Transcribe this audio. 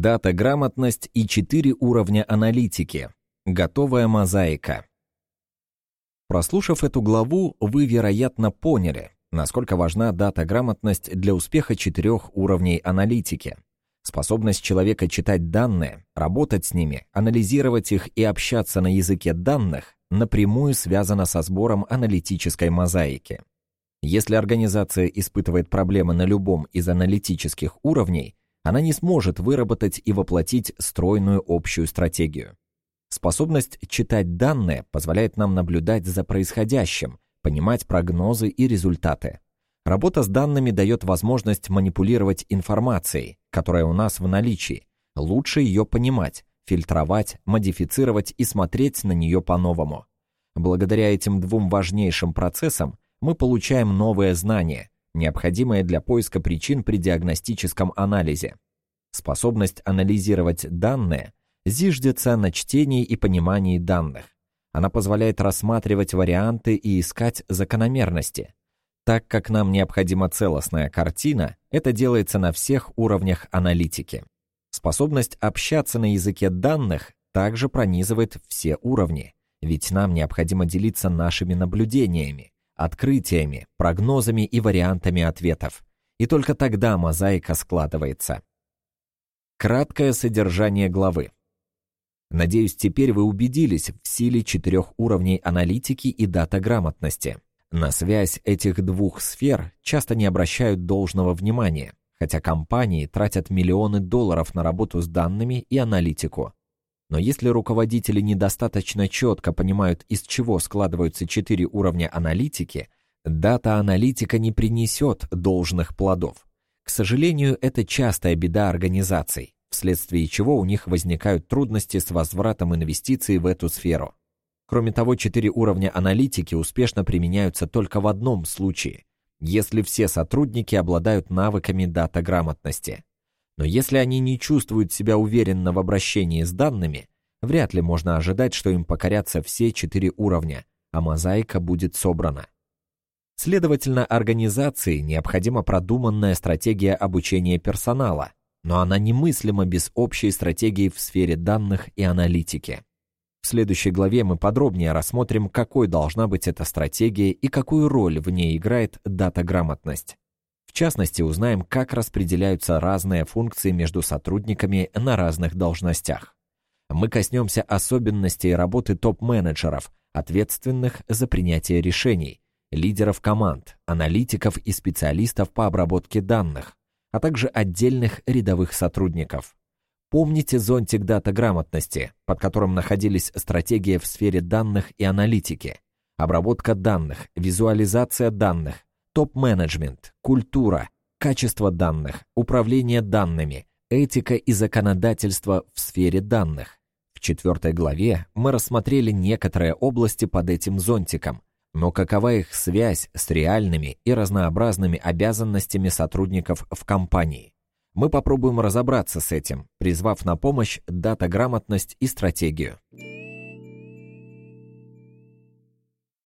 Дата-грамотность и четыре уровня аналитики. Готовая мозаика. Прослушав эту главу, вы, вероятно, поняли, насколько важна дата-грамотность для успеха четырех уровней аналитики. Способность человека читать данные, работать с ними, анализировать их и общаться на языке данных напрямую связана со сбором аналитической мозаики. Если организация испытывает проблемы на любом из аналитических уровней, она не сможет выработать и воплотить стройную общую стратегию. Способность читать данные позволяет нам наблюдать за происходящим, понимать прогнозы и результаты. Работа с данными дает возможность манипулировать информацией, которая у нас в наличии, лучше ее понимать, фильтровать, модифицировать и смотреть на нее по-новому. Благодаря этим двум важнейшим процессам мы получаем новые знания, необходимое для поиска причин при диагностическом анализе. Способность анализировать данные зиждется на чтении и понимании данных. Она позволяет рассматривать варианты и искать закономерности. Так как нам необходима целостная картина, это делается на всех уровнях аналитики. Способность общаться на языке данных также пронизывает все уровни, ведь нам необходимо делиться нашими наблюдениями, открытиями, прогнозами и вариантами ответов. И только тогда мозаика складывается. Краткое содержание главы. Надеюсь, теперь вы убедились в силе четырех уровней аналитики и дата-грамотности. На связь этих двух сфер часто не обращают должного внимания, хотя компании тратят миллионы долларов на работу с данными и аналитику. Но если руководители недостаточно четко понимают, из чего складываются четыре уровня аналитики, дата-аналитика не принесет должных плодов. К сожалению, это частая беда организаций, вследствие чего у них возникают трудности с возвратом инвестиций в эту сферу. Кроме того, четыре уровня аналитики успешно применяются только в одном случае, если все сотрудники обладают навыками дата-грамотности. Но если они не чувствуют себя уверенно в обращении с данными, вряд ли можно ожидать, что им покорятся все четыре уровня, а мозаика будет собрана. Следовательно, организации необходима продуманная стратегия обучения персонала, но она немыслима без общей стратегии в сфере данных и аналитики. В следующей главе мы подробнее рассмотрим, какой должна быть эта стратегия и какую роль в ней играет дата-грамотность. В частности, узнаем, как распределяются разные функции между сотрудниками на разных должностях. Мы коснемся особенностей работы топ-менеджеров, ответственных за принятие решений, лидеров команд, аналитиков и специалистов по обработке данных, а также отдельных рядовых сотрудников. Помните зонтик дата-грамотности, под которым находились стратегии в сфере данных и аналитики, обработка данных, визуализация данных, топ-менеджмент, культура, качество данных, управление данными, этика и законодательство в сфере данных. В четвертой главе мы рассмотрели некоторые области под этим зонтиком, но какова их связь с реальными и разнообразными обязанностями сотрудников в компании? Мы попробуем разобраться с этим, призвав на помощь дата-грамотность и стратегию.